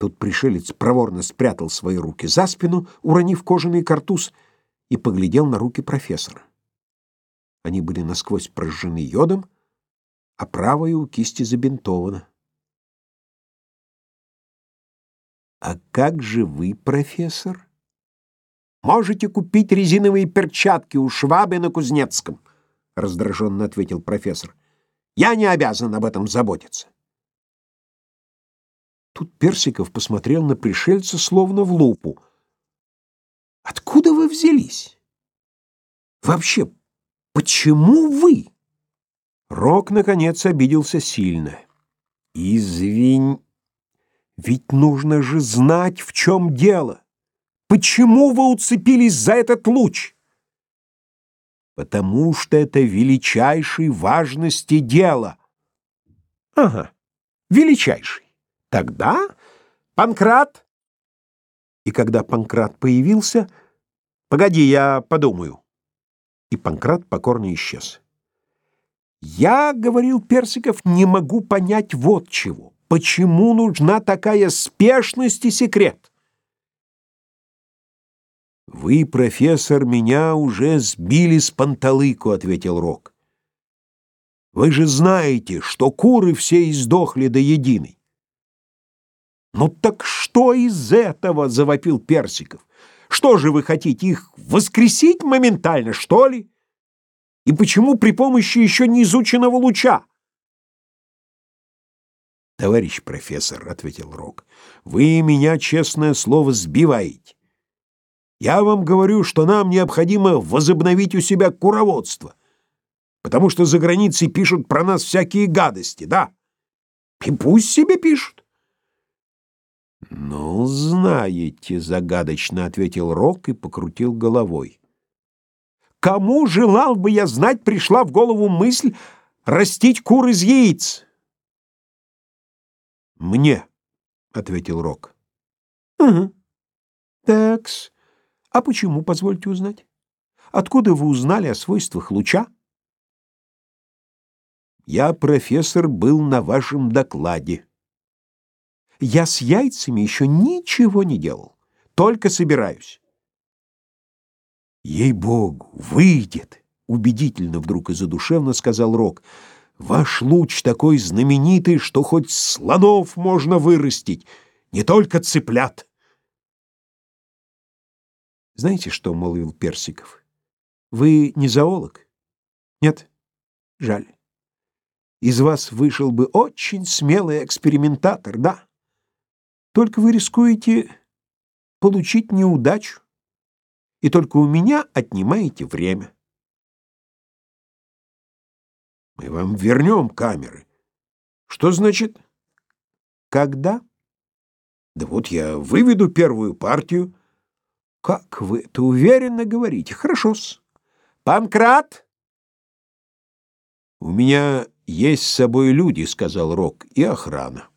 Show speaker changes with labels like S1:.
S1: Тут пришелец проворно спрятал свои руки за спину, уронив кожаный картуз, и поглядел на руки профессора. Они были насквозь прожжены йодом, а правая у кисти забинтована. «А как же вы, профессор?» «Можете купить резиновые перчатки у Швабы на Кузнецком», — раздраженно ответил профессор. «Я не обязан об этом заботиться». Тут Персиков посмотрел на пришельца словно в лупу. «Откуда вы взялись? Вообще, почему вы?» Рок, наконец, обиделся сильно. «Извинь, ведь нужно же знать, в чем дело. Почему вы уцепились за этот луч?» «Потому что это величайшей важности дело». «Ага, величайший. Тогда Панкрат...» И когда Панкрат появился, «Погоди, я подумаю». И Панкрат покорно исчез. «Я, — говорил Персиков, — не могу понять вот чего. Почему нужна такая спешность и секрет?» «Вы, профессор, меня уже сбили с панталыку», — ответил Рок. «Вы же знаете, что куры все издохли до единой». «Ну так что из этого?» — завопил Персиков. «Что же вы хотите, их воскресить моментально, что ли?» И почему при помощи еще не изученного луча? «Товарищ профессор», — ответил Рок, — «вы меня, честное слово, сбиваете. Я вам говорю, что нам необходимо возобновить у себя куроводство, потому что за границей пишут про нас всякие гадости, да? И пусть себе пишут». «Ну, знаете», — загадочно ответил Рок и покрутил головой. Кому, желал бы я знать, пришла в голову мысль растить кур из яиц? Мне, ответил Рок. Угу. Такс. А почему, позвольте узнать? Откуда вы узнали о свойствах луча? Я, профессор, был на вашем докладе. Я с яйцами еще ничего не делал, только собираюсь. Ей-богу, выйдет, убедительно вдруг и задушевно сказал Рок. Ваш луч такой знаменитый, что хоть слонов можно вырастить, не только цыплят. Знаете что, молвил Персиков? Вы не зоолог? Нет? Жаль. Из вас вышел бы очень смелый экспериментатор, да? Только вы рискуете получить неудачу и только у меня отнимаете время. Мы вам вернем камеры. Что значит? Когда? Да вот я выведу первую партию. Как вы это уверенно говорите. Хорошо-с. Панкрат! У меня есть с собой люди, сказал Рок, и охрана.